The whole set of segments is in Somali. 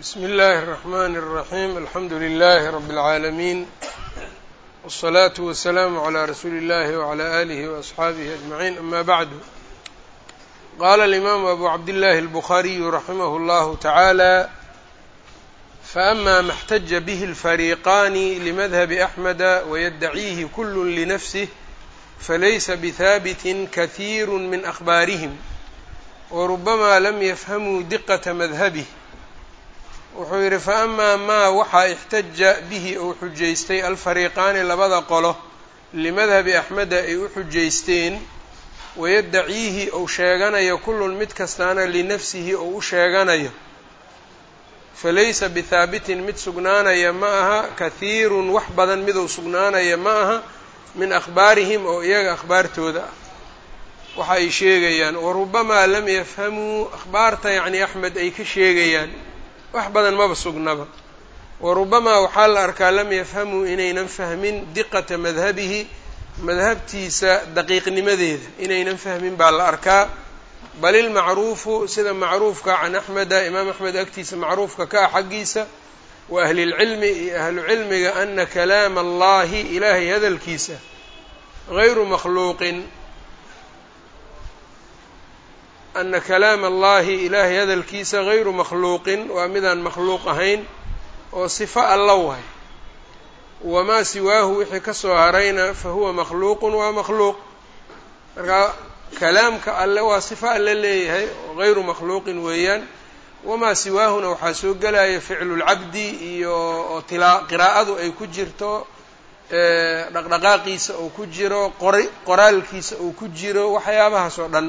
bsmi اllahi الرحmn الرaحيم alxamdu لlh رb العaalمين والصlaaة والسlاam عlى rasuuli الlahi وعlى آlih وأصxaabihi أجمعين ama bعd qala الإmam abu cabdالlahi الbخariyu raximah اllah taعaalى faأma ma اxtaja bih الfariqani لmadhب أحmeda وydacيihi kul lnfsه falaysa bhaabit kaثيir min أخbaarihim وrubama lam yfhamuu diqة madhabه wuxuu yidhi fa amaa maa waxaa ixtaja bihi uu xujaystay alfariiqaani labada qolo limadhabi axmeda ay u xujaysteen wayaddaciihi uu sheeganayo kullun mid kastaana linafsihi uu u sheeganayo. Falaysa bihaabitin mid sugnaanaya ma aha kahiirun wax badan miduu sugnaanaya ma aha min akhbaarihim oo iyaga akhbaartooda ah. Waxa ay sheegayaan warubamaa lam yafhamuu akhbaarta yacni axmed ay ka sheegayaan wax badan maba sugnaba. Warubamaa waxaa la arkaa lam yafhamuu inaynan fahmin diqata madhabihi madhabtiisa daqiiqnimadeeda. Inaynan fahmin baa la arkaa. Bal ilmacruufu sida macruufka can axmeda imaam axmed agtiisa macruufka ka ah xaggiisa wa ahlilcilmi iyo ahlu cilmiga ana kalaama allahi ilaahay hadalkiisa gayru makhluuqin ana kalaama allahi ilaahay hadalkiisa gayru makhluuqin waa midaan makhluuq ahayn oo sifo alla waay wamaa siwaahu wixii ka soo harayna fa huwa makhluuqun waa makhluuq marka kalaamka alle waa sifo alle leeyahay oo gayru makhluuqin weeyaan wamaa siwaahuna waxaa soo gelaya ficlulcabdi iyo oo tilaa qiraa'adu ay ku jirto dhaqdhaqaaqiisa uu ku jiro qori qoraalkiisa uu ku jiro waxyaabahaas oo dhan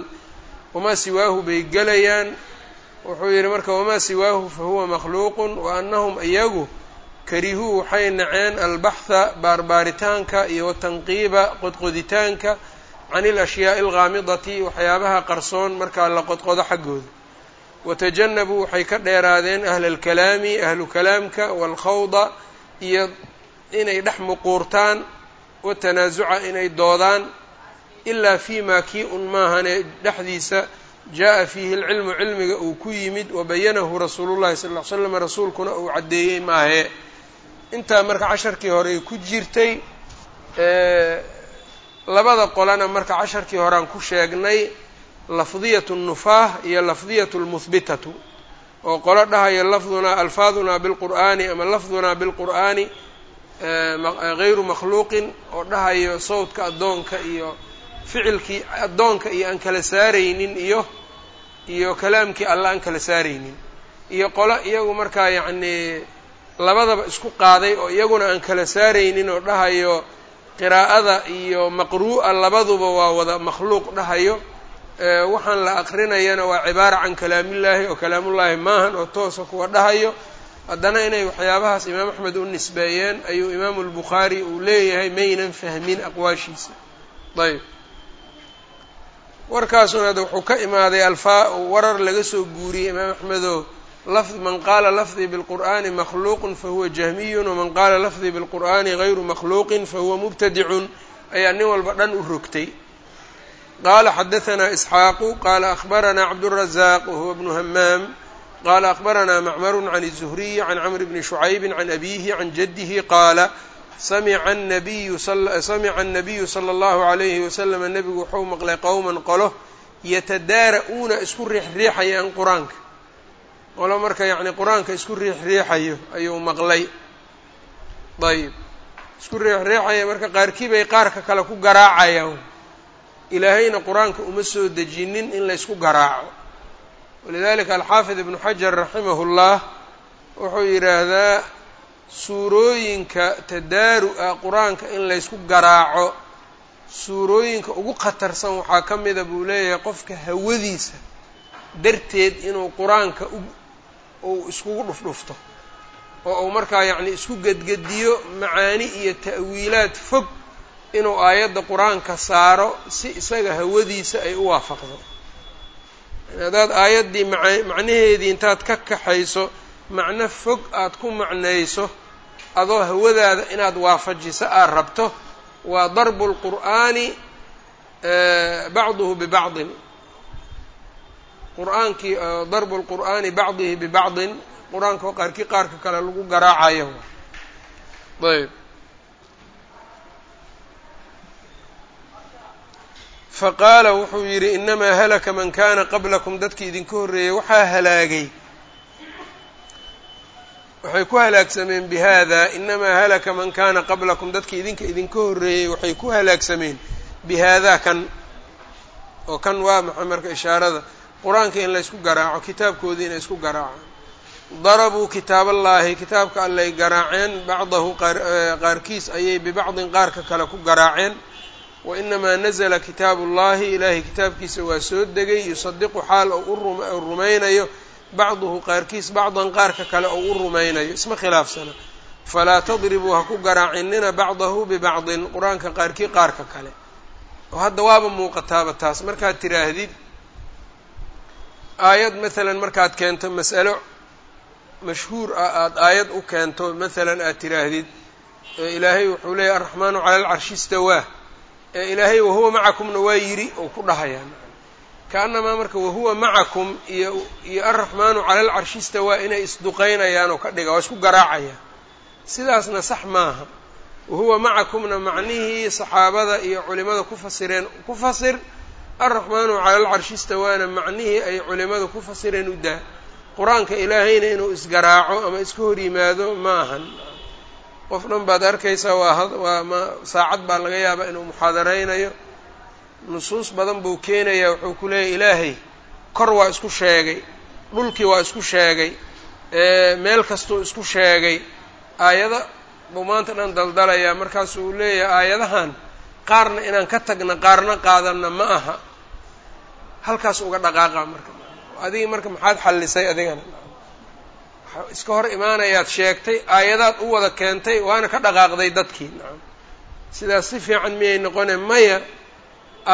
wamaa siwaahu bay gelayaan wuxuu yidhi marka wamaa siwaahu fa huwa makhluuqun wa annahum iyagu karihuu waxay naceen albaxha baarbaaritaanka iyo watanqiiba qodqoditaanka can ilashyaai alghaamidati waxyaabaha qarsoon markaa la qodqodo xaggooda watajanabuu waxay ka dheeraadeen ahla alkalaami ahlu kalaamka waalkhawda iyo inay dhex muquurtaan watanaasuca inay doodaan ilaa fii maa kii un maahane dhexdiisa jaa-a fiihi alcilmu cilmiga uu ku yimid wabayanahu rasuulullahi sal ll ly slam rasuulkuna uu caddeeyey maahee intaa marka casharkii horey ku jirtay labada qolana marka casharkii horean ku sheegnay lafdiyatu nufaah iyo lafdiyatu lmuhbitatu oo qolo dhahayo lafdunaa alfaadunaa bilqur'aani ama lafdunaa bilqur'aani gayru makhluuqin oo dhahayo sawdka addoonka iyo ficilkii addoonka iyo aan kala saaraynin iyo iyo kalaamkii alla aan kala saaraynin. Iyo qolo iyagu markaa yacnii labadaba isku qaaday oo iyaguna aan kala saaraynin oo dhahayo qiraa'ada iyo maqruu'a labaduba waa wada makhluuq dhahayo. Waxaan la aqrinayana waa cibaara can kalaamillaahi oo kalaamullaahi maahan oo toosa kuwa dhahayo. Haddana inay waxyaabahaas imaam axmed u nisbeeyeen ayuu imaamu lbukhaari uu leeyahay maynan fahmin aqwaashiisa. Ayb warkaasuna ad wuxuu ka imaaday alfaa warar laga soo guuriyey imaam axmedo man qaala lafdii bilqur'ani makhluuqun fahuwa jahmiyun waman qaala lafdii bilqur'ani gayru makhluuqin fahuwa mubtadicun ayaa nin walba dhan u rogtay. Qaala xadahanaa isxaaqu qaala akhbaranaa cabdurazaaq wahuwa bnu hamaam qaala akhbaranaa macmaru can الzuhriyi can camr bni shucaybi can abihi can jadihi qaala samica annabiyu sala allahu calayhi wasalam nebigu wuxuu maqlay qowman qolo yatadaara-uuna isku riixriixayaan qur'aanka qolo marka yacni qur'aanka isku riixriixayo ayuu maqlay ayib isku riixriixaya marka qaarkii bay qaarka kale ku garaacayaan ilaahayna qur'aanka uma soo dejinin in laysku garaaco walidalika alxaafid ibnu xajar raximahu llah wuxuu yidhaahdaa suurooyinka tadaaru-a qur'aanka in laysku garaaco suurooyinka ugu khatarsan waxaa ka mida buu leeyahay qofka hawadiisa darteed inuu qur'aanka uu iskugu dhufdhufto oo uu markaa yacni isku gedgediyo macaani iyo ta'wiilaad fog inuu aayadda qur'aanka saaro si isaga hawadiisa ay u waafaqdo. Haddaad aayaddii macnaheedii intaad ka kaxayso macno fog aad ku macnayso adoo hawadaada inaad waafajiso aad rabto waa darbu lqur'aani bacduhu bibacdin qur'aankii darbu lqur'aani bacdihi bibacdin qur'aanka qaarkii qaarka kale lagu garaacayo ayb. Faqaala wuxuu yidhi inamaa halaka man kana qablakum dadkii idinka horreeyey waxaa halaagay waxay ku halaagsameen bihada inamaa halaka man kana qablakum. Dadkii idinka idinka horreeyey waxay ku halaagsameen bihaadaa kan oo kan waa maxay marka ishaarada? Qur'aanka in laysku garaaco kitaabkoodii inay isku garaacaan darabuu kitaab allaahi kitaabka allay garaaceen bacdahu qaarkiis ayay bibacdin qaarka kale ku garaaceen. Wa inamaa nazla kitaabu ullahi ilaahay kitaabkiisa waa soo degay yusadiqu xaal u rumaynayo bacduhu qaarkiis bacdan qaarka kale ou u rumaynayo isma khilaafsana. Falaa tadribuu ha ku garaacinina bacdahu bibacdin qur'aanka qaarkii qaarka kale. Oo hadda waaba muuqataaba taas. Markaad tiraahdid aayad maalan markaad keento mas'alo mashhuur ah aada aayad u keento maalan aad tiraahdid ilaahay wuxuu leeyahy alraxmaanu cala alcarshi istawaa ee ilaahay wahuwa macakumna waa yidhi ou ku dhahayaan kaanamaa marka wahuwa macakum iyo iyo alraxmaanu cala alcarshi istawaa inay isduqeynayaan oo ka dhiga waa isku garaacayaan. Sidaasna sax maaha. Wahuwa macakumna macnihii saxaabada iyo culimada ku fasireen ku fasir alraxmaanu cala alcarshi istawaana macnihii ay culimada ku fasireen u daa. Qur'aanka ilaahayna inuu isgaraaco ama iska hor yimaado ma ahan. Qof dhan baad arkaysaa waa waa saacad baa laga yaabaa inuu muxaadareynayo nusuus badan buu keenayaa wuxuu ku leeyahy ilaahay kor waa isku sheegay dhulkii waa isku sheegay meel kastuu isku sheegay. Aayada buu maanta dhan daldalayaa markaasu uu leeyahay aayadahan qaarna inaan ka tagna qaarna qaadanna ma aha. Halkaas uga dhaqaaqa marka. Adigii marka maxaad xallisay adigana? Iska hor imaanayaad sheegtay aayadaad u wada keentay waana ka dhaqaaqday dadkii. Nacam sidaas si fiican miyay noqone maya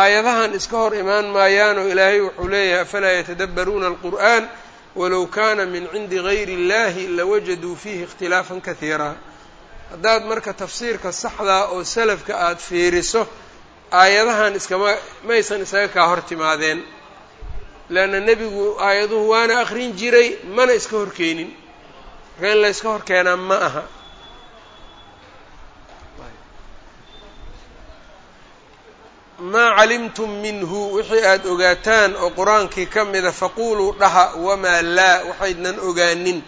aayadahan iska hor imaan maayaanoo ilaahay wuxuu leeyahay afalaa yatadabbaruuna alqur'an walow kana min cindi gayri اllahi lawajaduu fiihi ikhtilaafan kahiira haddaad marka tafsiirka saxdaa oo salafka aada fiiriso aayadahan iskama maysan isaga kaa hor timaadeen. Leanna nebigu aayaduhu waana akrin jiray mana iska horkeenin marka in la yska hor keenaa ma aha maa calimtum minhu wixii aada ogaataan oo qur'aankii ka mida faquuluu dhaha wamaa laa waxaydnan ogaanin.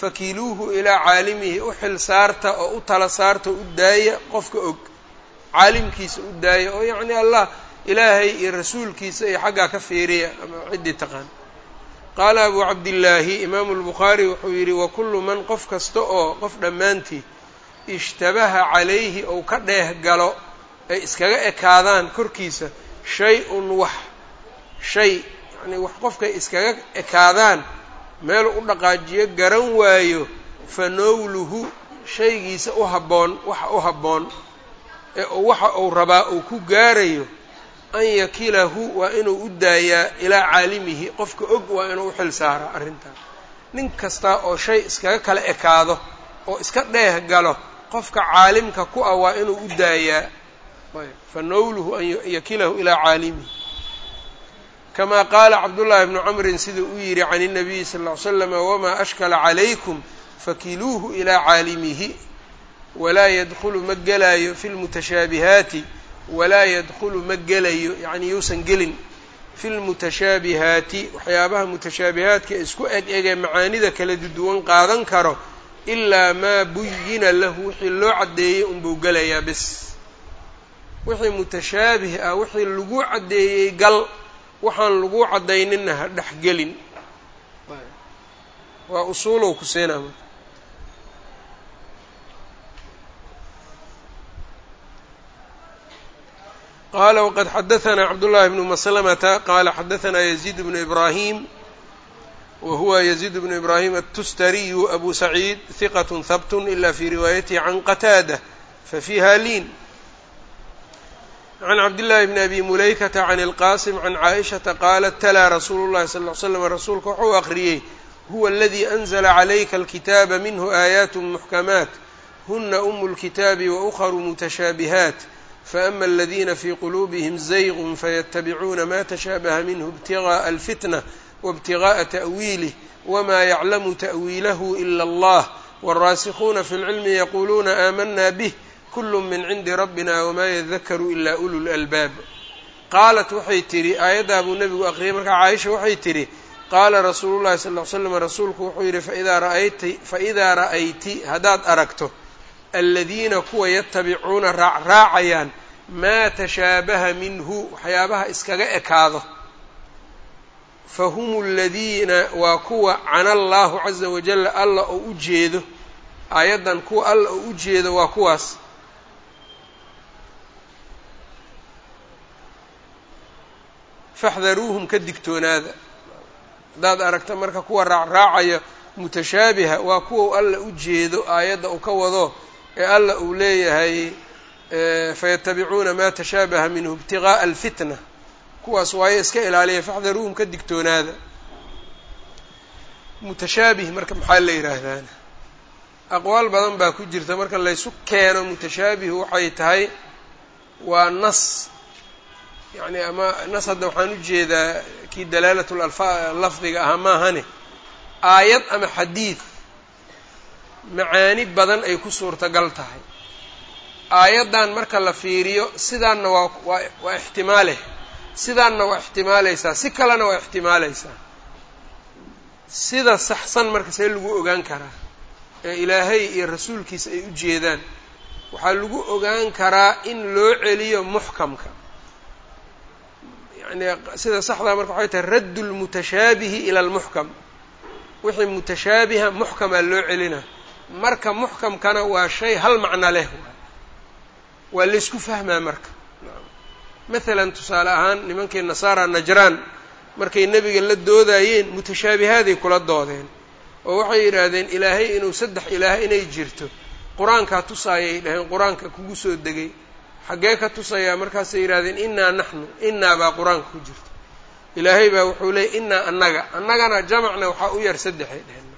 Fakiluuhu ilaa caalimihi u xil saarta oo u tala saarta u daaya qofka og caalimkiisa u daaya oo yacni allah ilaahay iyo rasuulkiisa iyo xaggaa ka fiiriya ama ciddii taqaan. Qaala abuu cabdillaahi imaamu lbukhaari wuxuu yidhi wakullu man qof kasta oo qof dhammaantii ishtabaha calayhi ou ka dheeh galo ay iskaga ekaadaan korkiisa shay-un wax. Shay yacnii wax qofkay iskaga ekaadaan meel u dhaqaajiyo garan waayo fa nowluhu shaygiisa u habboon waxa u habboon ee waxa uu rabaa uu ku gaarayo an yakilahu waa inuu u daayaa ilaa caalimihi qofka og waa inuu u xil saaraa arrintaas nin kasta oo shay iskaga kala ekaado oo iska dheeh galo qofka caalimka ku ah waa inuu u daayaa fa nowluhu an yakilahu ilaa caalimihi kama qaala cabdullaahi bnu camrin siduu u yidhi can الnabiyi sal ly slama wamaa ashkala calaykum fakiluuhu ilaa caalimihi walaa yadkhulu ma gelaayo fi lmutashaabihaati walaa yadkhulu ma gelayo yacni yuusan gelin fi lmutashaabihaati waxyaabaha mutashaabihaadka isku eg egee macaanida kala duwan qaadan karo ilaa maa buyina lahu wixii loo caddeeyey unbuu gelayaa bis wixii mutashaabih ah wixii lagu caddeeyey gal waxaan lagu caddayninna ha dhexgelin waa usuulow ku seenaa marka qaala waqad xadaanaa cabdullaahi bnu maslamata qaala xadaanaa yaziid bnu ibraahim wa huwa yaziid bnu ibraahim altustariyu abu saciid hiqat habt ila fi riwaayatihi can qataada fafiiha liin can cabdillaahi bni abi mulaykata can ilqaasim can caaishata qaalat talaa rasuulu llahi sal ly slam rasuulka wuxuu aqriyey huwa aladii anzla calayka alkitaaba minhu aayaat muxkamaat huna umu lkitaabi waukharu mutashaabihaat faama aladiina fii quluubihim zaygun fayatabicuuna ma tashaabaha minhu ibtigaءa alfitna waibtigaءa ta'wiilih wma yaclamu ta'wiilahu ila allah wاlraasikuuna fi اlcilmi yaquluuna aamana bih kulu min cindi rabbina wma yadakaru ila ulu lalbaab qaalat waxay tidhi aayaddaa buu nebigu aqriyay markaa caaisha waxay tidhi qaala rasuulu llahi sal ly slam rasuulku wuxuu yidhi faidaa ra'ayti haddaad aragto aladiina kuwa yatabicuuna raacraacayaan maa tashaabaha minhu waxyaabaha iskaga ekaado fa hum aladiina waa kuwa cana allaahu caza wajalla alla oo u jeedo aayaddan kuwa alla oo u jeedo waa kuwaas faxdaruuhum ka digtoonaada. Haddaad aragta marka kuwa raacraacaya mutashaabiha waa kuwa alla u jeedo aayadda uu ka wado ee alla uu leeyahay fayatabicuuna maa tashaabaha minhu ibtigaءa alfitna. Kuwaas waayo iska ilaaliya faxdaruuhum ka digtoonaada. Mutashaabih marka maxaa la yidhaahdaana aqwaal badan baa ku jirta. Marka laysu keeno mutashaabih waxay tahay waa nas yacni ama nas hadda waxaan u jeedaa kii dalaalat alfa lafdiga ahaa maahane aayad ama xadiid macaani badan ay ku suurtagal tahay. Aayaddan marka la fiiriyo sidaanna waa waa ixtimaaleh. Sidaanna waa ixtimaalaysaa si kalena waa ixtimaalaysaa. Sida saxsan marka see lagu ogaan karaa ee ilaahay iyo rasuulkiisa ay u jeedaan waxaa lagu ogaan karaa in loo celiyo muxkamka yani sida saxdaa marka waxay tahay raddu lmutashaabihi ila almuxkam. Wixii mutashaabiha muxkamaa loo celina. Marka muxkamkana waa shay hal macno leh. Waa laysku fahmaa marka. Mathalan tusaale ahaan nimankii nasaara najraan markay nebiga la doodayeen mutashaabihaday kula doodeen. Oo waxay yidhaahdeen ilaahay inuu saddex ilaah inay jirto. Qur'aankaa tusaayay dhaheen qur'aanka kugu soo degay xaggee ka tusayaa markaasay yidhahdeen innaa naxnu innaa baa qur'aanka ku jirto ilaahay baa wuxuu leeyay innaa annaga annagana jamacna waxaa u yar saddexay dheheen.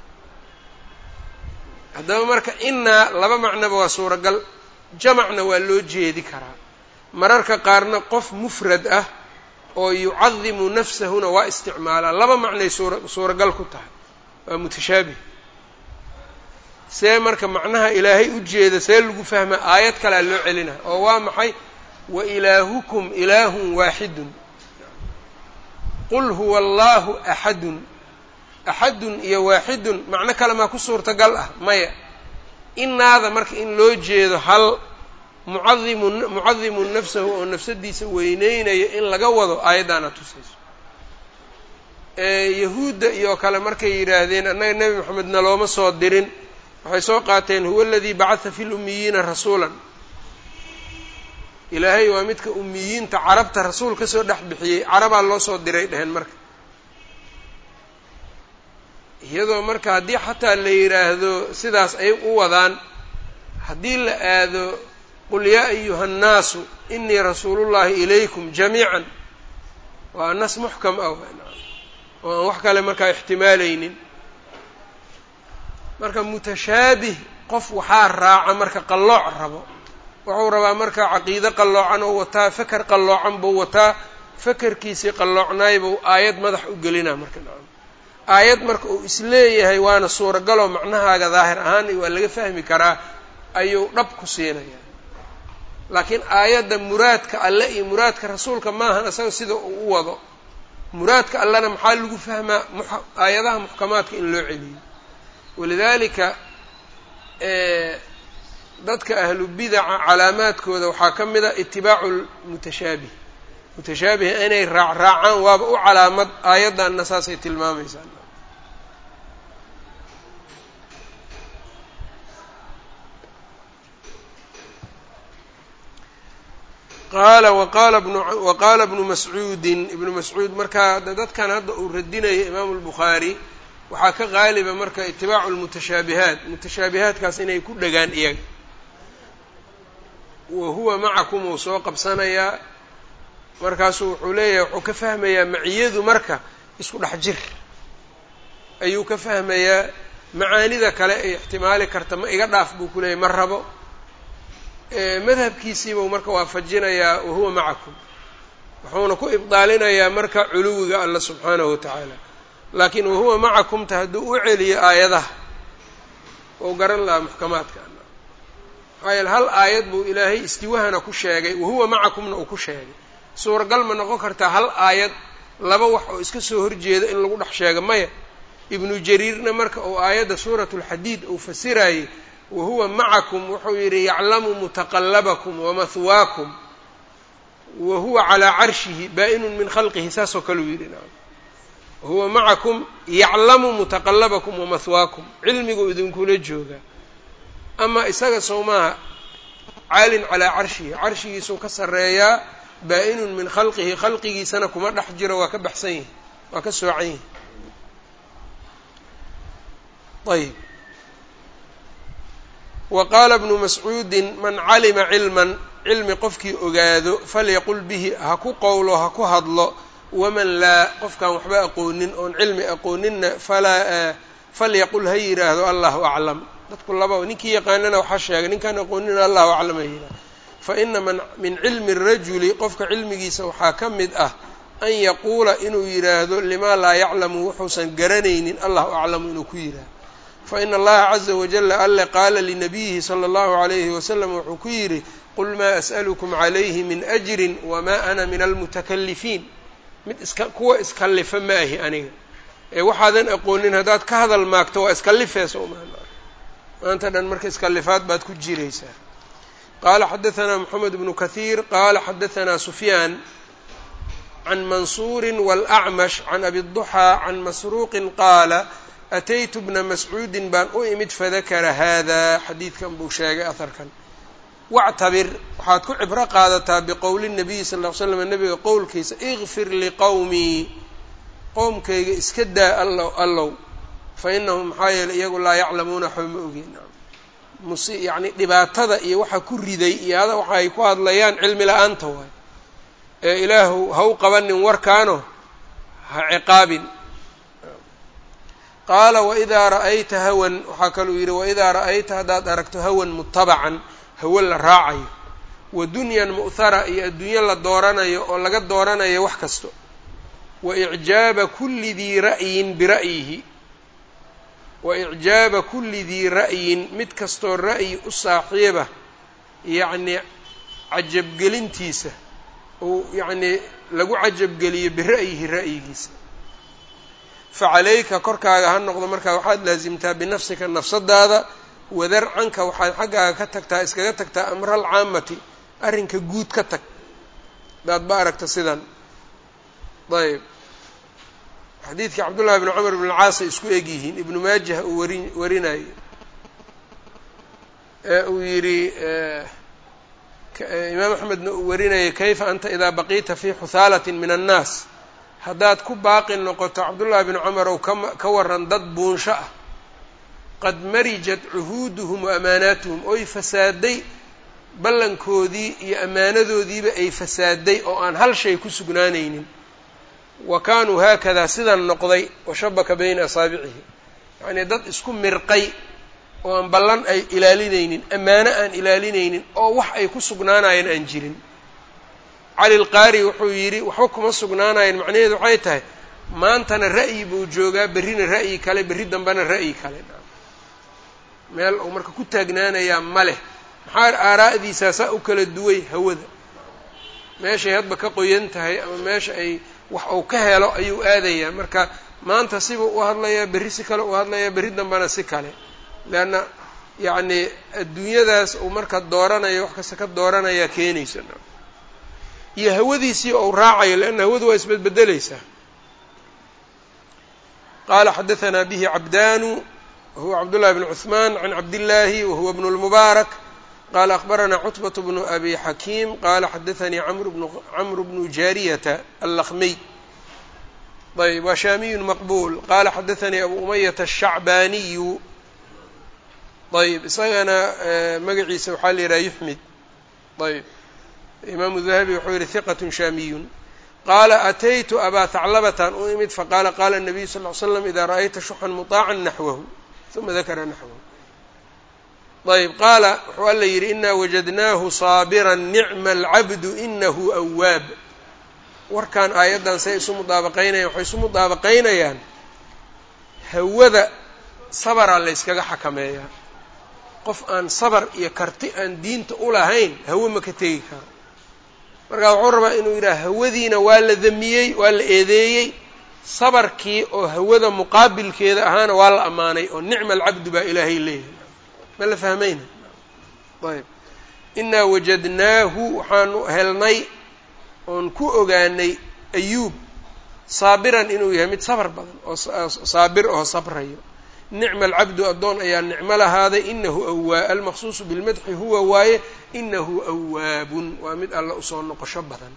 Haddaba marka innaa laba macnoba waa suuragal jamacna waa loo jeedi karaa. Mararka qaarna qof mufrad ah oo yucadimu nafsahuna waa isticmaalaa. Laba macnay suura suuragal ku tahay waa mutashaabih see marka macnaha ilaahay u jeeda see lagu fahmaa aayad kalea loo celina oo waa maxay? Wa ilaahukum ilaahun waaxidun qul huwa allahu axadun axadun iyo waaxidun macno kale maa ku suurtagal ah maya. Inaada marka in loo jeedo hal mucadimu mucadimun nafsahu oo nafsadiisa weyneynaya in laga wado aayaddaana tusayso. Yahuudda iyo kale markay yidhaahdeen annaga nebi moxamedna looma soo dirin waxay soo qaateen huwa aladii bacatha fi lummiyiina rasuulan. Ilaahay waa midka ummiyiinta carabta rasuul ka soo dhex bixiyey. Carabaa loo soo diray dheheen marka. Iyadoo marka haddii xataa la yidhaahdo sidaas ay u wadaan haddii la aado qul yaa ayuha annaasu inii rasuulullahi ilaykum jamiican. Waa nas muxkam ah oo aan wax kale markaa ixtimaalaynin marka mutashaabih qof waxaa raaca marka qallooc rabo. Wuxuu rabaa marka caqiide qalloocan oo wataa feker qalloocan buu wataa fekerkiisii qalloocnaay buu aayad madax u gelinaa marka nacam. Aayad marka uu is leeyahay waana suuragaloo macnahaaga daahir ahaan waa laga fahmi karaa ayuu dhab ku siinaya laakiin aayadda muraadka alle iyo muraadka rasuulka maahan isaga sida uu u wado. Muraadka allena maxaa lagu fahmaa aayadaha muxkamaadka in loo celiyo walidaalika dadka ahlu bidaca calaamaadkooda waxaa ka mid a itibaacu lmutashaabih mutashaabih inay raacraacaan waaba u calaamad aayaddanna saasay tilmaamaysaa. Qaala waqaala bnu mascuudin ibnu mascuud markaa dadkan hadda uu radinaya imaamu lbukhaari waxaa ka qaaliba marka itibaacu lmutashaabihaat mutashaabihaadkaas inay ku dhagaan iyaga. Wa huwa macakum uu soo qabsanayaa. Markaasuu wuxuu leeyahay wuxuu ka fahmayaa maciyadu marka isku dhex jir. Ayuu ka fahmayaa macaanida kale ay ixtimaali karta ma iga dhaaf buu ku leeyahy ma rabo. Madhabkiisiibuu marka waafajinayaa wahuwa macakum. Wuxuuna ku ibdaalinayaa marka culuwiga alla subxaanahu wa tacaala laakiin wahuwa macakumta hadduu u celiyo aayadaha. Ou garan lahaa muxkamaadka. Maxaa yeele hal aayad buu ilaahay istiwahana ku sheegay wahuwa macakumna uu ku sheegay. Suuragal ma noqon kartaa hal aayad laba wax oo iska soo horjeeda in lagu dhex sheego maya. Ibnu jariirna marka uu aayadda suuratu lxadiid uu fasirayey wahuwa macakum wuxuu yidhi yaclamu mutaqallabakum wamahwaakum wa huwa calaa carshihi baa-inun min khalqihi saasoo kale uu yidhi wahuwa macakum yaclamu mutaqallabakum wamahwaakum cilmiguu idinkula joogaa ama isaga sow maaha caalin calaa carshihi carshigiisuu ka sarreeyaa baa-inun min khalqihi khalqigiisana kuma dhex jiro waa ka baxsan yihi waa ka soocan yihi ayb wa qaala bnu mascuudin man calima cilman cilmi qofkii ogaado falyaqul bihi ha ku qowlo ha ku hadlo waman laa qofkaan waxba aqoonin oon cilmi aqooninna falaa falyaqul ha yidhaahdo allahu aclam. Dadku laba ninkii yaqaanana waxa sheegay ninkaan aqoonina allahu aclam ha yidhahdo fa ina min cilmi rajuli qofka cilmigiisa waxaa ka mid ah an yaquula inuu yidhaahdo limaa laa yaclamu wuxuusan garanaynin allahu aclamu inuu ku yidhaahdo faina allaha caza wajala alle qaala linabiyihi sala allahu alayhi wasalam wuxuu ku yidhi qul maa as'alukum calayhi min ajrin wamaa ana min almutakalifiin mid iska kuwa iskalifa ma ahi aniga. Ee waxaadan aqoonin haddaad ka hadal maagto waa iskalifeesa umaan maanta dhan marka iskalifaad baad ku jiraysaa. Qaala xadahanaa moxamed bnu kahiir qaala xadahanaa sufyaan can mansuuri wاlأcmash can abi duxaa can masruuqin qaala ataytu bna mascuudin baan u imid fadakara hada xadiidkan buu sheegay aharkan wactabir waxaad ku cibro qaadataa biqowli nabiyi sal ll slam nabiga qowlkiisa ikfir liqowmii qowmkayga iska daa allow allow. Fa inahum maxaa yeeley iyagu laa yaclamuuna waxba ma ogeen mus yacni dhibaatada iyo waxa ku riday iyo hada waxa ay ku hadlayaan cilmi la'aanta waay. Ee ilaahu ha qabanin warkaano ha ciqaabin. Qaala waidaa ra'ayta hawan waxaa kaluu yidhi waidaa ra'ayta haddaad aragto hawan mutabacan hawo la raacayo. Wa dunyan mu'hara iyo adduunyo la dooranayo oo laga dooranayo wax kasto. Wa icjaaba kulli dii ra'yin bira'yihi wa icjaaba kulli dii ra'yin mid kastoo ra'yi u saaxiiba yacnii cajabgelintiisa uu yacnii lagu cajabgeliyo bira'yihi ra'yigiisa. Facalayka korkaaga ha noqdo markaa waxaad laasimtaa binafsika nafsadaada wadar canka waxaad xaggaaga ka tagtaa iskaga tagtaa amral caamati arrinka guud ka tag. Hadaad ba aragta sidan. Ayb xadiidkii cabdullahi bni cumar bn alcaasay isku eg yihiin. Ibnu maajah uu wari warinayo ee uu yidhi imaam axmedna uu warinayay kayfa anta idaa baqiita fii xuhaalatin min annaas? Haddaad ku baaqi noqoto cabdullaahi bni cumar ow ka waran dad buunsho ah qad marijat cuhuuduhum wa amaanaatuhum. Oy fasaaday ballankoodii iyo ammaanadoodiiba ay fasaaday oo aan hal shay ku sugnaanaynin. Wa kaanuu haakadaa sidan noqday washabaka bayna asaabicihi yacnii dad isku mirqay oo aan ballan ay ilaalinaynin ammaano aan ilaalinaynin oo wax ay ku sugnaanayeen aan jirin. Cali lqaari wuxuu yidhi waxba kuma sugnaanayeen macnaheedu waxay tahay maantana ra'yi buu joogaa berrina ra'yi kale berri dambena ra'yi kale meel uu marka ku taagnaanayaa ma leh. Maxaa aaraa'diisaa saa u kala duway hawada? Meeshay hadba ka qoyan tahay ama meesha ay wax uu ka helo ayuu aadayaa. Marka maanta sibuu u hadlayaa berri si kale u hadlayaa berri dambena si kale. Leanna yacnii adduunyadaas uu marka dooranayo wax kasta ka dooranayaa keenaysa. Iyo hawadiisii ou raacayo leanna hawadu waa isbedbedeleysaa qaala xadahanaa bihi cabdaanu wahuwa cabdullahi bn cuثman can cabdillaahi wahuwa bnu lmubaarak qala akbaranaa cutbat bnu abi xakiim qala xadaanii camru bnu jaariyata allakmiy ayb waa shaamiyun maqbuul qala xadaanii abu umayata ashacbaaniyu ayb isagana magaciisa waxaa la yidhaha yuxmid ayb imaamu dahabi wuxuu yihi hiqat shaamiyun qaala ataytu abaa taclabatan u imid faqaala qaala nabiyu sal ly slam idaa ra'ayta shuxan mutaacan naxwahu uma dakara naxwahu ayb qaala wuxuu alla yidhi inaa wajadnaahu saabira nicma alcabdu inahu awaab warkan aayaddan say isu mudaabaqaynayaan waxay isu mudaabaqaynayaan hawada sabaraa layskaga xakameeyaa qof aan sabar iyo karti aan diinta u lahayn hawo ma ka tegi karo marka wuxuu rabaa inuu yidhaha hawadiina waa la damiyey waa la eedeeyey sabarkii oo hawada muqaabilkeeda ahaana waa la ammaanay oo nicma alcabdu baa ilaahay leeyahay. Ma la fahmayna ayb. Inaa wajadnaahu waxaanu helnay oon ku ogaanay ayuub saabiran inuu yahay mid sabar badan oo saabir oo sabrayo. Nicma alcabdu addoon ayaa nicmo lahaaday inahu awaa almaqsuusu bilmadxi huwa waaye inahu awaabun waa mid alla u soo noqosho badan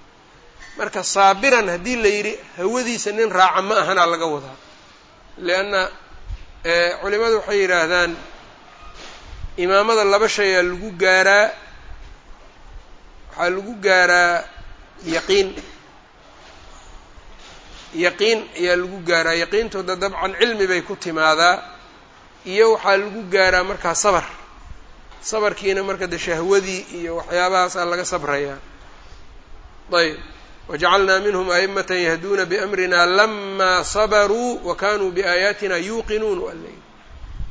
marka saabiran haddii la yidhi hawadiisa nin raaca ma ahanaa laga wadaa. Lianna culimadu waxay yidhaahdaan imaamada laba shayaa lagu gaaraa waxaa lagu gaaraa yaqiin. Yaqiin ayaa lagu gaaraa. Yaqiintooda dabcan cilmi bay ku timaadaa iyo waxaa lagu gaaraa markaa sabar. Sabarkiina marka de shahwadii iyo waxyaabahaasaa laga sabrayaa. Ayb wajacalnaa minhum a'imata yahduuna biamrina lamaa sabaruu wa kanuu biaayaatina yuuqinuun waa leyi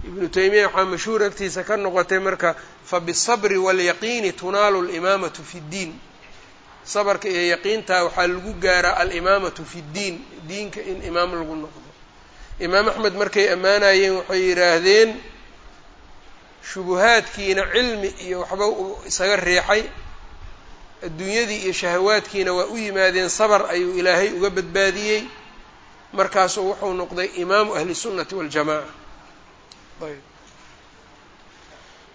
ibnu taymiya waxaa mashhuur agtiisa ka noqotay marka fabisabri waalyaqiini tunaalu alimaamatu fi ddiin sabarka iyo yaqiintaa waxaa lagu gaaraa alimaamatu fi ddiin diinka in imaam lagu noqdo imaam axmed markay ammaanayeen waxay yidhaahdeen shubuhaadkiina cilmi iyo waxba isaga riixay adduunyadii iyo shahawaadkiina waa u yimaadeen sabar ayuu ilaahay uga badbaadiyey. Markaasuu wuxuu noqday imaamu ahli sunnati waljamaca ayb.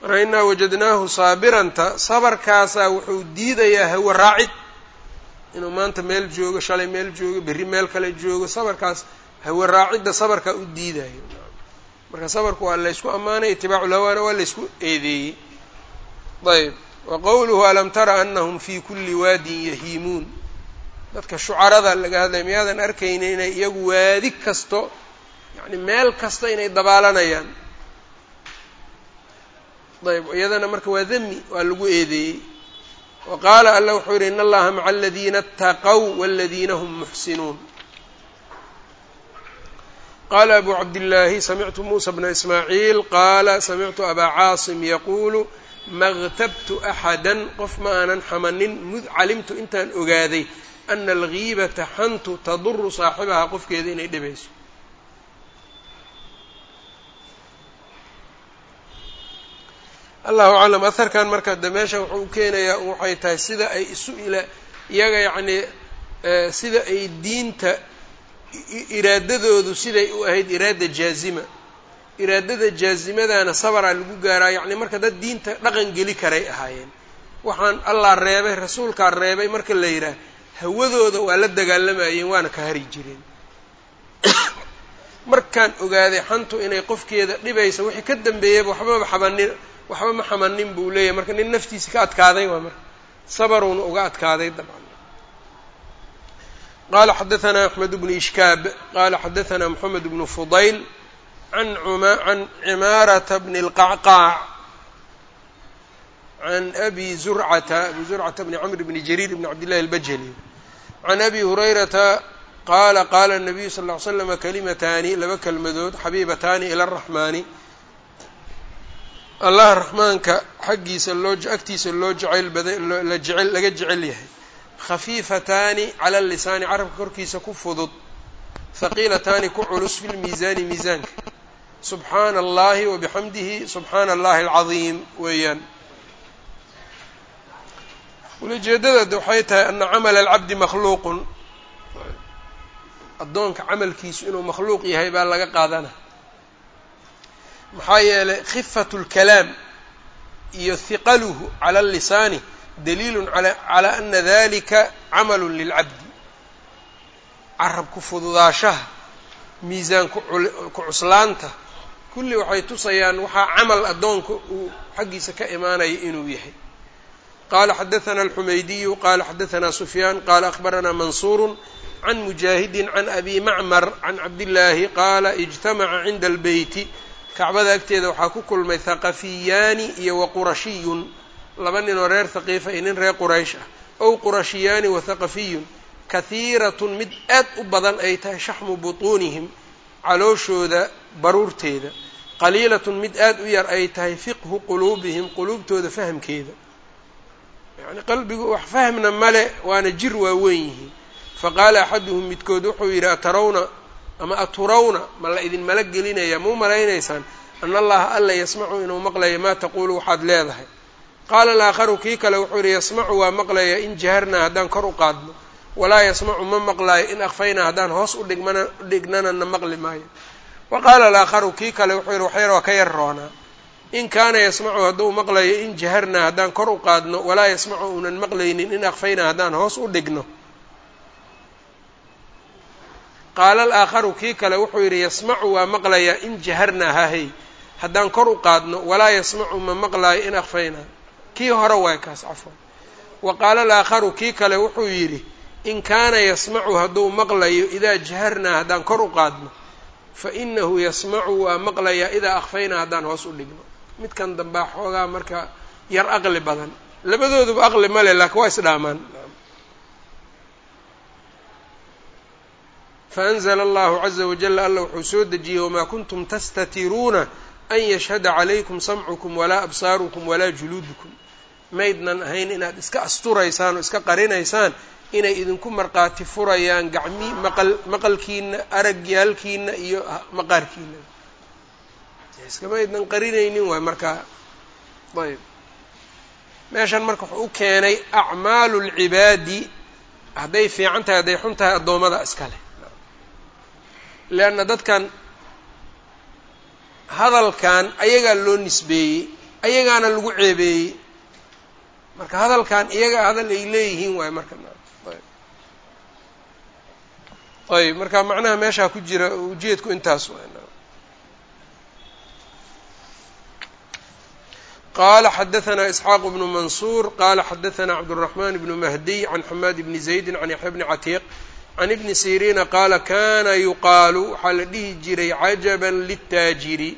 Marka wajadnaahu saabiranta sabarkaasaa wuxuu diidayaa hawa raacid. Inuu maanta meel joogo shalay meel joogo berri meel kale joogo sabarkaas hawa raacidda sabarkaa u diidayo marka sabarku waa laysku ammaanay itibaaculhawaana waa laysku eedeeyey. Ayb wa qowluhu alam tara anahum fii kulli waadin yahiimuun dadka shucarada laga hadlaya miyaadan arkayna inay iyagu waadi kasto? yani meel kasta inay dabaalanayaan. Ayb iyadana marka waa demi waa lagu eedeeyey. Wa qaala alla wuxuu yihi in allaha maca aladiina ataqow waladiina hum muxsinuun qala abu cabdillaahi samictu muusa bna ismaaciil. Qaala samictu abaa caasim yaquulu maqtabtu axada qof ma aanan xamanin. Mud calimtu intaan ogaaday ana algiibata xantu taduru saaxibaha qofkeeda inay dhibayso allahu aclam aharkan marka de meesha wuxuu keenayaa waxay tahay sida ay isu ila iyaga yacnii sida ay diinta iraadadoodu siday u ahayd iraada jaazima iraadada jaazimadana sabaraa lagu gaaraa yacni marka dad diinta dhaqan geli karay ahaayeen. Waxaan allah reebay rasuulkaa reebay marka la yidhaah hawadooda waa la dagaalamayeen waana ka hari jireen. Markaan ogaaday xantu inay qofkeeda dhibayso wixii ka dambeeyaba waxbama xamanin waxba ma xamanin buu leeyahay. Marka nin naftiisa ka adkaaday waa marka sabaruuna uga adkaaday dabcan. Qaala xadaanaa axmed bnu ishkaab qaala xadaanaa moxamed bnu fudayl can cimaarata bni اlqacqaac can abi zurcata abi zurcata bni cmr bni jariir bni cabd llahi اlbajli can abi hurayrata qaala qaala الnabiyu sal ll ly slama kalimataani laba kelmadood xabiibataani ila الraxmaani allah raxmaanka xaggiisa loo agtiisa loo jecayl bala jecel laga jecel yahay khafiifataani cala lisaani carabka korkiisa ku fudud haqiilataani ku culus fi lmiisaani miisaanka subxaana allahi wa bixamdihi subxaana allahi alcadiim weeyaan ulajeedadad waxay tahay ana camala alcabdi makhluuqun. Addoonka camalkiisu inuu makhluuq yahay baa laga qaadana. Maxaa yeelay khifatu lkalaam iyo hiqaluhu cala lisaani daliilun calaa ana dalika camalu lilcabdi carab ku fududaashaha miisaan ku cuslaanta kulli waxay tusayaan waxaa camal addoonka uu xaggiisa ka imaanaya inuu yahay. Qala xadaثna alxumaydiyu qala xadaثna sufyaan qala akhbarana mansuuru can mujaahidi can abi macmar can cabdillaahi qaala ijtamaca cinda albeyti kacbada agteeda waxaa ku kulmay haqafiyaani iyo waqurashiyun laba nin oo reer haqiifa iyo nin reer quraysh ah. Ow qurashiyaani wa haqafiyun kahiiratun mid aad u badan ay tahay shaxmu butuunihim calooshooda baruurteeda qaliilatun mid aada u yar ay tahay fiqhu quluubihim quluubtooda fahamkeeda. Yacni qalbigu wax fahmna male waana jir waa weyn yihiin faqaala axaduhum midkood wuxuu yidhi atarawna ama aturawna? Ma la idin mala gelinaya ma u malaynaysaan ana allaha alla yasmacu inuu maqlayo maa taquulu waxaad leedahay. Qaala alaakharu kii kale wuxuu yidhi yasmacu waa maqlaya in jaharnaa haddaan kor u qaadno. Walaa yasmacu ma maqlaayo in akfaynaa haddaan hoos u dhigmana dhignana na maqli maayo wa qaala alaakharu kii kale wuxuu yidhi waxyar waa ka yar roonaa in kaana yasmacu hadduu maqlayo in jaharnaa haddaan kor u qaadno walaa yasmacu uunan maqlaynin in akfaynaa haddaan hoos u dhigno. Qaala alaakharu kii kale wuxuu yidhi yasmacu waa maqlayaa in jaharnaa hahey haddaan kor u qaadno walaa yasmacu ma maqlaayo in akfaynaa kii hore waay kaas cafwan wa qaala alaakharu kii kale wuxuu yidhi in kaana yasmacu hadduu maqlayo idaa jaharnaa haddaan kor u qaadno fa inahu yasmacu waa maqlayaa idaa akfaynaa haddaan hoos u dhigno midkan dambaa xoogaa marka yar aqli badan labadooduba aqli male laakiin waa isdhaamaan faanzla allahu caza wajala alla wuxuu soo dejiyey wamaa kuntum tastatiruuna an yashhada calaykum samcukum walaa absaarukum walaa juluudukum maydnan ahayn inaad iska asturaysaan oo iska qarinaysaan inay idinku marqaati furayaan gacmi maqal maqalkiina aragyaalkiina iyo maqaarkiina iskamaydnan qarinaynin waay markaa ayb. Meeshan marka wuxuu u keenay acmaalu lcibaadi hadday fiican tahay hadday xun tahay addoommada iskale leanna dadkan hadalkan ayagaa loo nisbeeyey ayagaana lagu ceebeeyey. Marka hadalkan iyaga hadal ay leeyihiin waayo marka ayb marka macnaha meeshaa ku jira ujeedku intaas waay qala xadaثna isxaaq bnu mansuur qala xadaثna cabdالرaحman bnu mahdiy can xamaad bni زaydi can yaxya bni catiiq can ibni siriina qaala kana yuqaalu waxaa la dhihi jiray cajaba lلtaajiri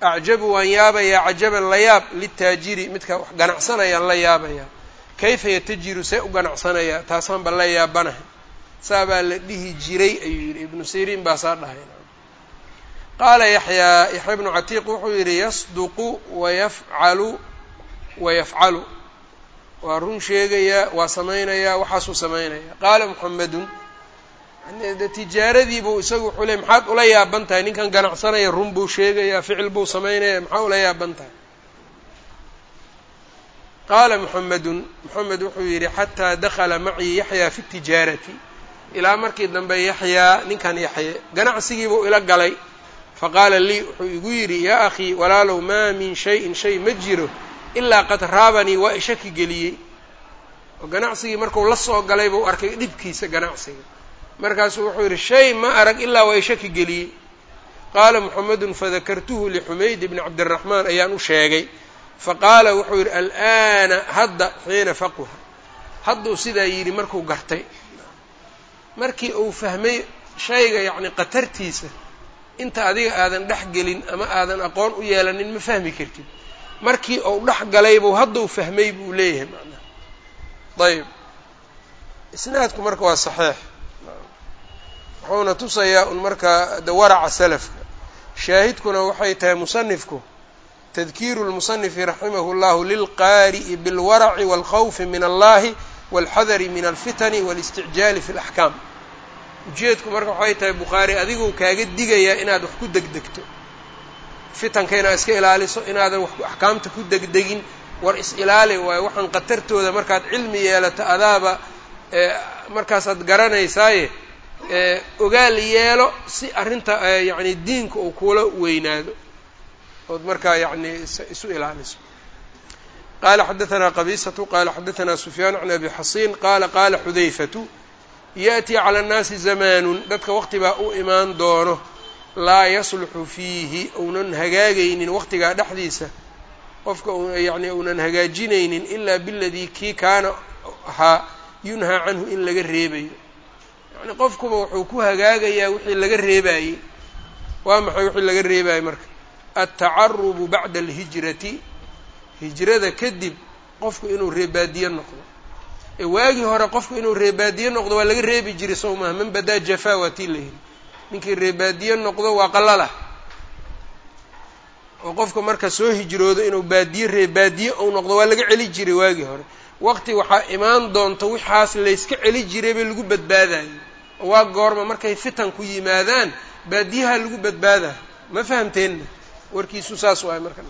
acjabu waan yaabayaa cajaban la yaab litaajiri midka wax ganacsanayaan la yaabayaa kayfa yatajiru see u ganacsanayaa taasaan ba la yaabanahay saa baa la dhihi jiray ayuu yidhi ibnu siriin baa saa dhahay. Qaala yaxyaa yaxya bnu catiiq wuxuu yidhi yasduqu wayafcalu wayafcalu waa run sheegayaa waa samaynayaa waxaasuu samaynayaa qaala muxamedun de tijaaradiibuu isagu wuxuu ley maxaad ula yaaban tahay? Ninkan ganacsanaya run buu sheegayaa ficil buu samaynaya maxaa ula yaaban tahay? Qaala muxamedun moxamed wuxuu yidhi xataa dakala macii yaxyaa fi tijaarati ilaa markii dambe yaxyaa ninkan yaxye ganacsigiibuu ila galay. Faqaala lii wuxuu igu yidhi yaa akhii walaalow maa min shayin shay ma jiro ilaa qad raabanii waa ishaki geliyey. Oo ganacsigii marku la soo galay buu arkay dhibkiisa ganacsiga. Markaasuu wuxuu yidhi shay ma arag ilaa waa ishaki geliyey. Qaala muxamedun fadakartuhu lixumayd bni cabdiraxmaan ayaan u sheegay. Faqaala wuxuu yidhi al'aana hadda xiina faquha hadduu sidaa yidhi markuu gartay markii uu fahmay shayga yacni qatartiisa inta adiga aadan dhex gelin ama aadan aqoon u yeelanin ma fahmi kartid. Markii uu dhex galaybuu hadduu fahmay buu leeyahay macnaha ayb isnaadku marka waa saxiix. Wuxuuna tusayaa un markaa de waraca salafka. Shaahidkuna waxay tahay musanifku tadkiiru lmusanifi raximahu llahu lilqaari'i bilwaraci wاlkhawfi min allahi waalxadari min alfitani walisticjaali fi laxkaam ujeedku marka waxay tahay bukhaari adiguu kaaga digayaa inaad wax ku degdegto fitanka inaad iska ilaaliso inaadan wax axkaamta ku degdegin war is-ilaali waayo waxaan khatartooda markaad cilmi yeelato adaaba markaasaad garanaysaaye ogaal yeelo si arrinta yacni diinka uu kula weynaado ood markaa yacni isu ilaaliso qala xadaثna qabisatu qala xadaثna sufyaan can abi xasiin qala qala xudayfatu yaأtii calى الnaasi zamaanu dadka waqti baa u imaan doono laa yasluxu fiihi ounan hagaagaynin waqtigaa dhexdiisa qofka yani ounan hagaajinaynin ilaa biladii kii kaana ahaa yunhaa canhu in laga reebayo yani qofkuba wuxuu ku hagaagayaa wixii laga reebayey waa maxay wixii laga reebayey marka altacarubu bacda alhijrati hijrada kadib qofku inuu reebaadiye noqdo. Ee waagii hore qofku inuu reebaadiye noqdo waa laga reebi jiray sow man badaa jafaa waa ninkii reebaadiye noqdo waa qalalah oo qofka marka soo hijroodo inuu baadiye reebaadiye ou noqdo waa laga celi jiray waagii hore. Waqti waxaa imaan doonta waxaas layska celi jirayba lagu badbaadayo oo waa goorma markay fitan ku yimaadaan baadiyaha lagu badbaadayo ma fahamteenna? Warkiisu saas waay marka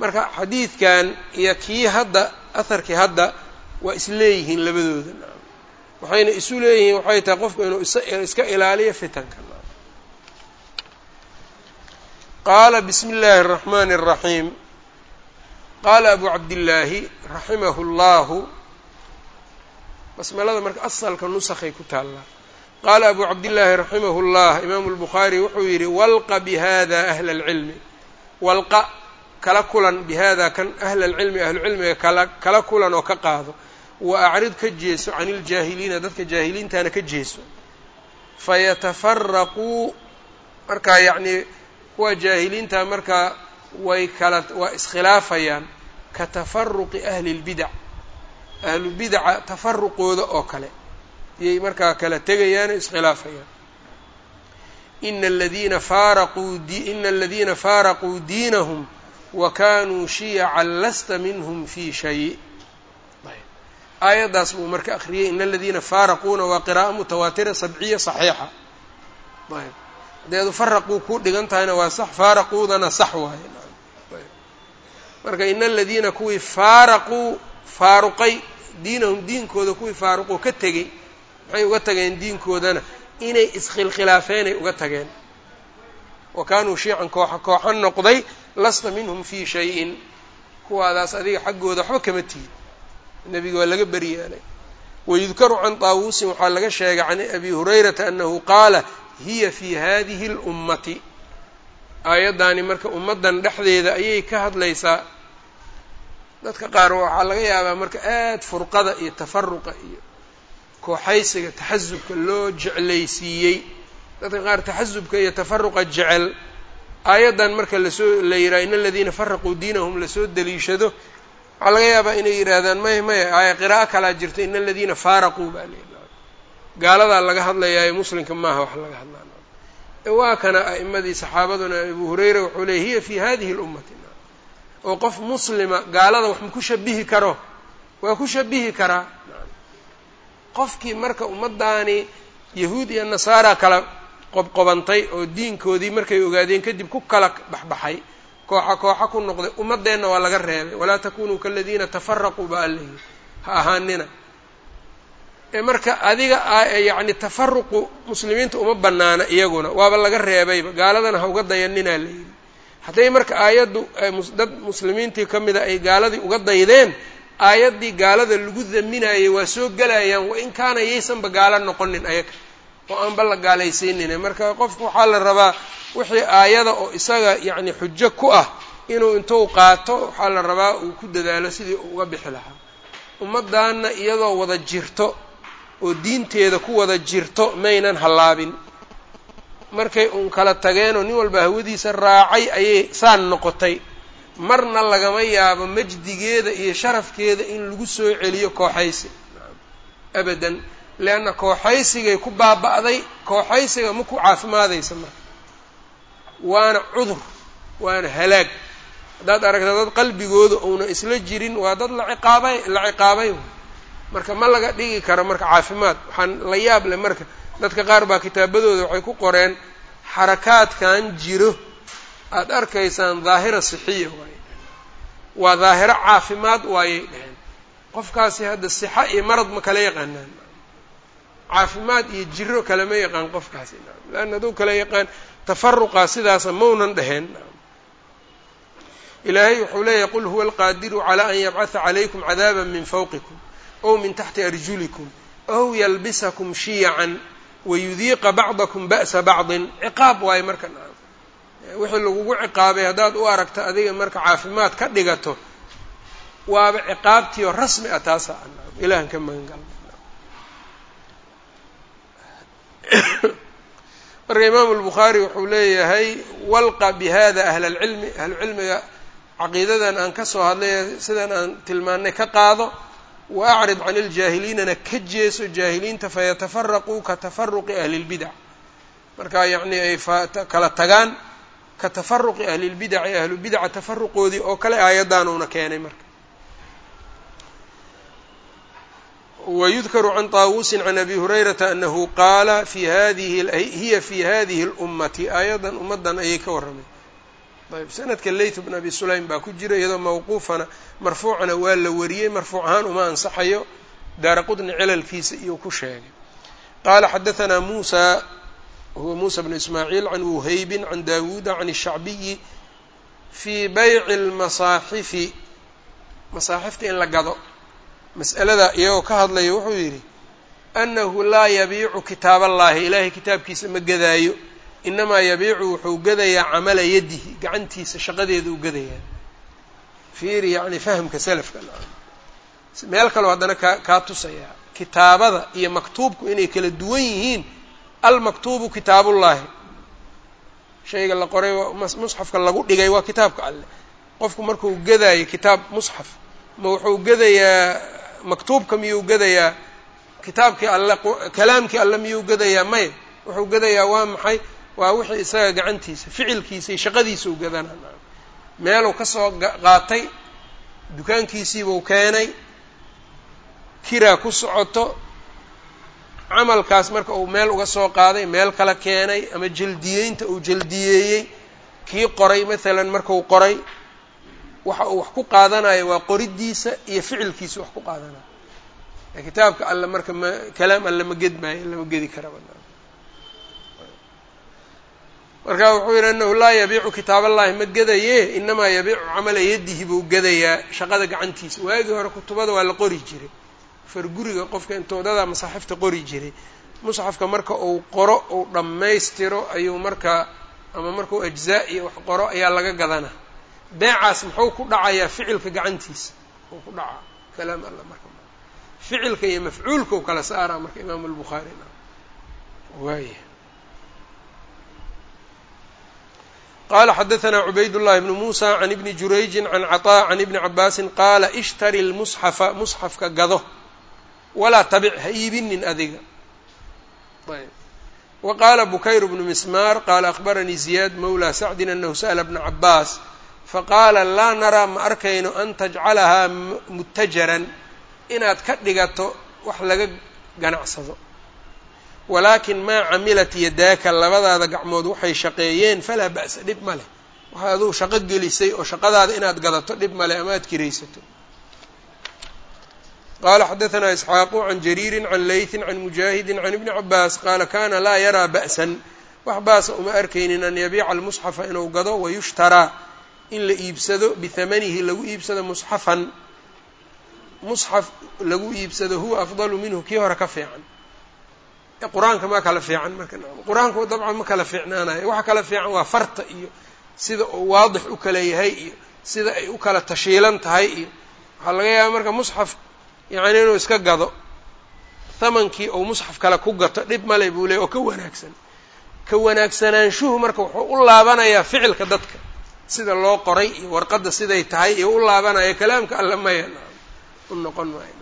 marka xadiidkan iyo kii hadda aharkii hadda waa isleeyihiin labadooda waxayna isu leeyihiin waxay tahay qofku inuu iska ilaaliyo fitanka qaala bismi illaahi الraxmani الraxiim qaala abu cabdillaahi raximahu اllahu basmalada marka asalka nusakhay ku taallaa qaala abu cabdillaahi raximahu اllah imaamu اlbukhaari wuxuu yidhi walqa bihada ahla اlcilmi walqa kala kulan bihada kan ahla اlcilmi ahlucilmiga kala kulan oo ka qaado wa acrid ka jeeso can iljaahiliina dadka jaahiliintana ka jeeso. Fayatafaraquu markaa yacnii kuwa jaahiliinta markaa way kala waa iskhilaafayaan ka tafaruqi ahli اlbidac ahlubidaca tafaruqooda oo kale iyay markaa kala tegayaano iskhilaafayaan. Ina aladiina faaraquu ina aladiina faaraquu diinahum wa kanuu shiyacan lasta minhm fi shay aayaddaas buu marka akriyay ina aladiina faaraquuna waa qiraa'o mutawaatira sabciya saxiixa ayb hadeedu faraquu ku dhigan tahayna waa sax faaraquudana sax waaye marka ina aladiina kuwii faaraquu faaruqay diinahum diinkooda kuwii faaruquu ka tegey maxay uga tageen diinkoodana inay iskhilkhilaafeenay uga tageen wa kaanuu shiican kooxa kooxa noqday lasta minhum fii shay-in. Kuwaadaas adiga xaggooda waxba kama tihid. Nebiga waa laga beri yeelay wayudkaru can taawuusin waxaa laga sheegay can abi hurayrata annahu qaala hiya fii hadihi اlummati aayaddaani marka ummaddan dhexdeeda ayay ka hadlaysaa. Dadka qaar waxaa laga yaabaa marka aad furqada iyo tafaruqa iyo kooxaysiga taxasubka loo jeclaysiiyey. Dadka qaar taxasubka iyo tafaruqa jecel aayaddan marka la soo la yidhaha in aladiina faraquu diinahum la soo deliishado waxaa laga yaabaa inay yidhaahdaan maya maya aaya qiraa'o kalaa jirta in aladiina faaraquu baa la yidhahda gaaladaa laga hadlayaayo muslimka maaha wax laga hadlaa waa kana a'imadii saxaabaduna abu hurayra wuxuu leeyay hiya fi hadihi lummati oo qof muslima gaalada wax ma ku shabihi karo waa ku shabihi karaa. Qofkii marka ummaddaani yahuud iyo nasaara kala qobqobantay oo diinkoodii markay ogaadeen kadib ku kala baxbaxay kooxa kooxa ku noqday ummadeenna waa laga reebay. Walaa takunuu kaladiina tafaraquu ba allahi ha ahaanina. Ee marka adiga yacni tafaruqu muslimiinta uma banaana iyaguna. Waaba laga reebayba. Gaaladana ha uga dayaninaa la yidhi. Hadday marka aayaddu dad muslimiintii ka mida ay gaaladii uga daydeen aayaddii gaalada lagu daminayay waa soo gelayaan wa in kaana yaysanba gaalo noqonin ayaga oo aanba la gaalaysiinine. Marka qofku waxaa la rabaa wixii aayada oo isaga yacni xujo ku ah inuu intuu qaato waxaa la rabaa uu ku dadaalo sidii uu uga bixi lahaa. Ummaddaanna iyadoo wada jirto oo diinteeda ku wada jirto maynan hallaabin. Markay uun kala tageenoo nin walba hawadiisa raacay ayay saan noqotay. Marna lagama yaabo majdigeeda iyo sharafkeeda in lagu soo celiyo kooxaysi. Abadan leanna kooxaysigay ku baaba'day kooxaysiga ma ku caafimaadaysa marka waana cudur waana halaag haddaad aragta dad qalbigooda uuna isla jirin waa dad la ciqaabay la ciqaabay marka ma laga dhigi karo marka caafimaad waxaan la yaab leh marka dadka qaar baa kitaabadooda waxay ku qoreen xarakaadkan jiro aada arkaysaan daahira sixiya waaye waa daahiro caafimaad waayay dheheen qofkaasi hadda sixa iyo marad ma kala yaqaanaan caafimaad iyo jiro kalema yaqaan qofkaasi. Leanna hadduu kala yaqaan tafaruqaa sidaasa maunan dheheen ilaahay wuxuu leeyahy qul huwa alqaadiru calaa an yabcatha calaykum cadaaba min fawqikum ow min taxti arjulikum ow yalbisakum shiyacan wayudiiqa bacdakum ba'sa bacdin. Ciqaab waayo marka. Wixii lagugu ciqaabay haddaad u aragto adiga marka caafimaad ka dhigato waaba ciqaabtii oo rasmi ah taasa ilahan ka magan marka imaamu lbukhaari wuxuu leeyahay walqa bi hada ahla alcilmi ahlucilmiga caqiidadan aan ka soo hadlay sidan aan tilmaanay ka qaado wa acrid can iljaahiliinana ka jeeso jaahiliinta fayatafaraquu ka tafaruqi ahli lbidac marka yacni ay kala tagaan ka tafaruqi ahlilbidaci ahlubidaca tafaruqoodii oo kale aayadaanuuna keenay marka wyudkaru can طaawusin can abi hurayrata anahu qaala fi hadihi hiya fi hadihi اlummati aayadan ummadan ayay ka warramay ayb sanadka leyth bn abi sulaym baa ku jira iyadoo mawquufana marfuucana waa la wariyey marfuuc ahaan uma ansaxayo daara qudni cilalkiisa iyuu ku sheegay qaala xadaثna musa huwa musa bn ismaaciil can wuhaybin can dawuuda can الshacbiyi fii bayci اlmasaaxifi masaaxifta in la gado mas'alada iyagoo ka hadlaya wuxuu yidhi annahu laa yabiicu kitaab allaahi ilaahay kitaabkiisa ma gadaayo. Inamaa yabiicu wuxuu gadayaa camala yadihi gacantiisa shaqadeeda u gadayaa. Fiiri yacni fahamka salafka meel kaloo haddana kaa kaa tusayaa kitaabada iyo maktuubku inay kala duwan yihiin almaktuubu kitaabullaahi. Shayga la qoray musxafka lagu dhigay waa kitaabka alleh qofku markuu gadaayo kitaab musxaf ma wuxuu gadayaa maktuubka miyuu gadayaa kitaabkii alle kalaamkii alle miyuu gadayaa maya wuxuu gadayaa waa maxay? Waa wixii isaga gacantiisa ficilkiisa iyo shaqadiisa u gadanaa meeluu ka soo qaatay dukaankiisiibuu keenay kiraa ku socoto camalkaas marka uu meel uga soo qaaday meel kala keenay ama jeldiyeynta uu jeldiyeeyey kii qoray maalan markuu qoray waxa uu wax ku qaadanayo waa qoridiisa iyo ficilkiisa wax ku qaadanayo kitaabka alle marka ma kalaam alle ma ged maayo lama gedi karaba marka wuxuu yihi anahu laa yabiicu kitaab allahi ma gedaye inamaa yabiicu camala yadihi buu gedayaa shaqada gacantiisa. Waagii hore kutubada waa la qori jiray. Farguriga qofka intoodada masaaxifta qori jiray. Musxafka marka uu qoro uu dhammaystiro ayuu markaa ama markau ajzaa iyo wax qoro ayaa laga gadana beecaas muxuu ku dhacayaa ficilka gacantiisa. Uu ku dhacaa kalaam alla marka ficilka iyo mafcuulka u kala saaraa marka imaamu albukhaarina waaya qala xadaثna cubayd llahi bnu musa can ibni jurayjin can caطaa can ibni cabaasin qaala ishtari lmusxafa musxafka gado. Walaa tabic ha iibinin adiga. Ayb. Wa qaala bukayr bnu mismaar qaala akhbaranii ziyaad mawla sacdin anahu sa'la bna cabaas faqaala laa naraa ma arkayno an tajcalahaa mutajaran inaad ka dhigato wax laga ganacsado. Walaakin maa camilat yadaaka labadaada gacmood waxay shaqeeyeen falaa ba'sa dhib ma leh. Waxa aduu shaqo gelisay oo shaqadaada inaad gadato dhib ma leh ama aad kiraysato. Qala xadaثna isxaaqu can jariiri can layثi can mujaahidi can ibni cabaas qaala kana laa yaraa ba'san. Wax baasa uma arkaynin an yabiica almusxafa inuu gado wayushtaraa in la iibsado bihamanihi lagu iibsado musxafan. Musxaf lagu iibsado huwa afdalu minhu kii hore ka fiican. Qur'aanka ma kala fiican marka qur'aanku dabcan ma kala fiicnaanayo. Waxa kala fiican waa farta iyo sida uu waadix u kala yahay iyo sida ay u kala tashiilan tahay iyo waxaa laga yaaba marka musxaf yacni inuu iska gado thamankii uu musxaf kale ku gato dhib male buu leey oo ka wanaagsan. Ka wanaagsanaanshuhu marka wuxuu u laabanayaa ficilka dadka sida loo qoray iyo warqadda siday tahay iyo u laabanaya kalaamka alla maya u noqon maayo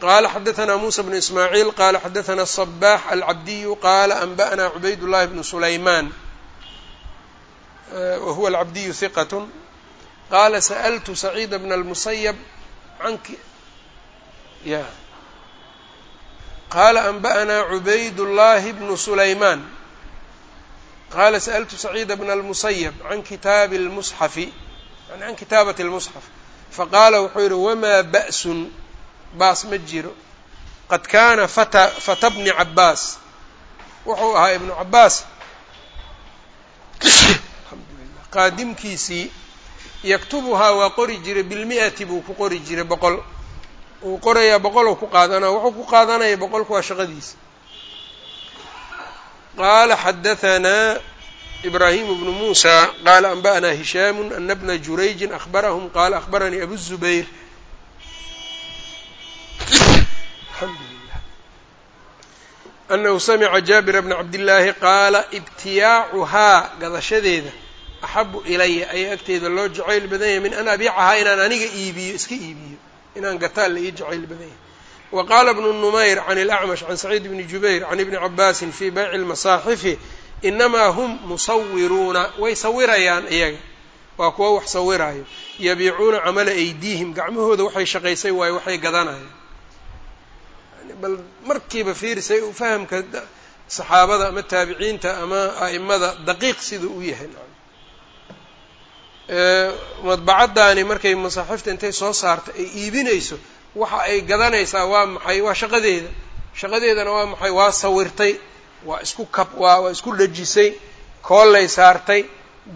qala xadaثna muسى بن ismاعيل qala xadaثna الصباح الcabdiyu qala أنbأna cubayd الlahi بن سlayman whuwa الcabdiyu ثiqة qala sأltu سacيid بن الmuسyب anki ya qala أنbأna cubayd الlahi بن سlayman qala sأltu سacيid بن الmuسyب can kitaabi الmصxafi yani can kitaabaة الmصxaf faqala wuxuu yihi wma ba's baas ma jiro qad kaana fata fata bni cabaas wuxuu ahaa ibnu cabaas alxamdulilah qaadimkiisii yaktubuhaa waa qori jiray bilmi'ati buu ku qori jiray boqol uu qorayaa boqol uu ku qaadanaya wuxuu ku qaadanaya boqolku waa shaqadiisa qaala xadahanaa ibraahimu bnu muusa qaala anba'naa hishaamu ana bna jurayjin ahbarahum qaala ahbaranii abu zubayr alxamdulilah anahu samica jaabira bna cabdillaahi qaala ibtiyaacuhaa gadashadeeda axabu ilaya ayaa agteeda loo jacayl badan yahay min an abiicahaa inaan aniga iibiyo iska iibiyo inaan gataan la ii jacayl badan yahay wa qaala bnu numayr can اlacmash can saciid bni jubayr can ibni cabaasin fii bayci lmasaaxifi inamaa hum musawiruuna way sawirayaan iyaga. Waa kuwa wax sawiraayo. Yabiicuuna camala aydiihim gacmahooda waxay shaqaysay waayo waxay gadanayaan. Bal markiiba fiirisay fahamka saxaabada ama taabiciinta ama a'imada daqiiq siduu u yahay. Madbacaddaani markay masaaxifta intay soo saarta ay iibinayso waxa ay gadanaysaa waa maxay waa shaqadeeda. Shaqadeedana waa maxay waa sawirtay waa isku kab waa waa isku dhajisay koollay saartay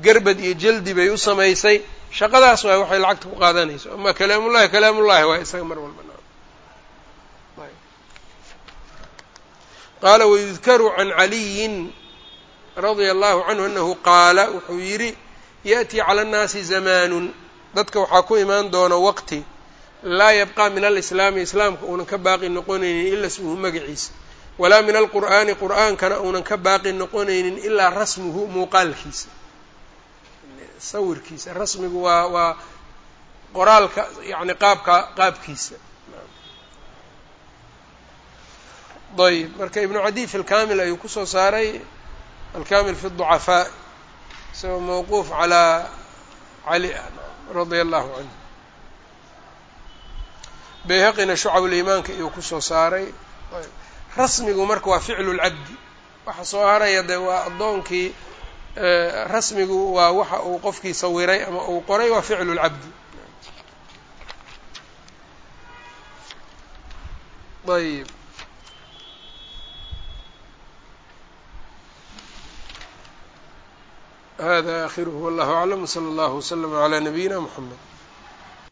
garbad iyo jaldi bay u samaysay. Shaqadaas waay waxay lacagta ku qaadanayso ama kalaamullahi kalaamullahi waa isaga mar walba qaala wayudkaru can caliyin radia allahu canhu anahu qaala wuxuu yidhi yaأtii cala اnnaasi zamaanun. Dadka waxaa ku imaan doona waqti laa yabqa min alislaami islaamka uunan ka baaqi noqonaynin ila ismuhu magaciisa walaa min alqur'aani qur'aankana uunan ka baaqi noqonaynin ilaa rasmuhu muuqaalkiisa. Sawirkiisa rasmigu waa waa qoraalka yani qaabka qaabkiisa. Ayb marka ibnu cadiy fi lkamil ayuu ku soo saaray alkamil fi ducafaa isagoo mawquuf calaa cali radia allahu canhu bayhaqina shucabulimaanka iyuu ku soo saaray. Rasmigu marka waa ficlulcabdi waxa soo haraya dee waa addoonkii eh, rasmigu waa waxa uu qofkii sawiray ama uu qoray waa ficlulcabdi ayb. Hada akhiruhu wallahu aclam wsala allahu wslama calaa nabiyina mxamed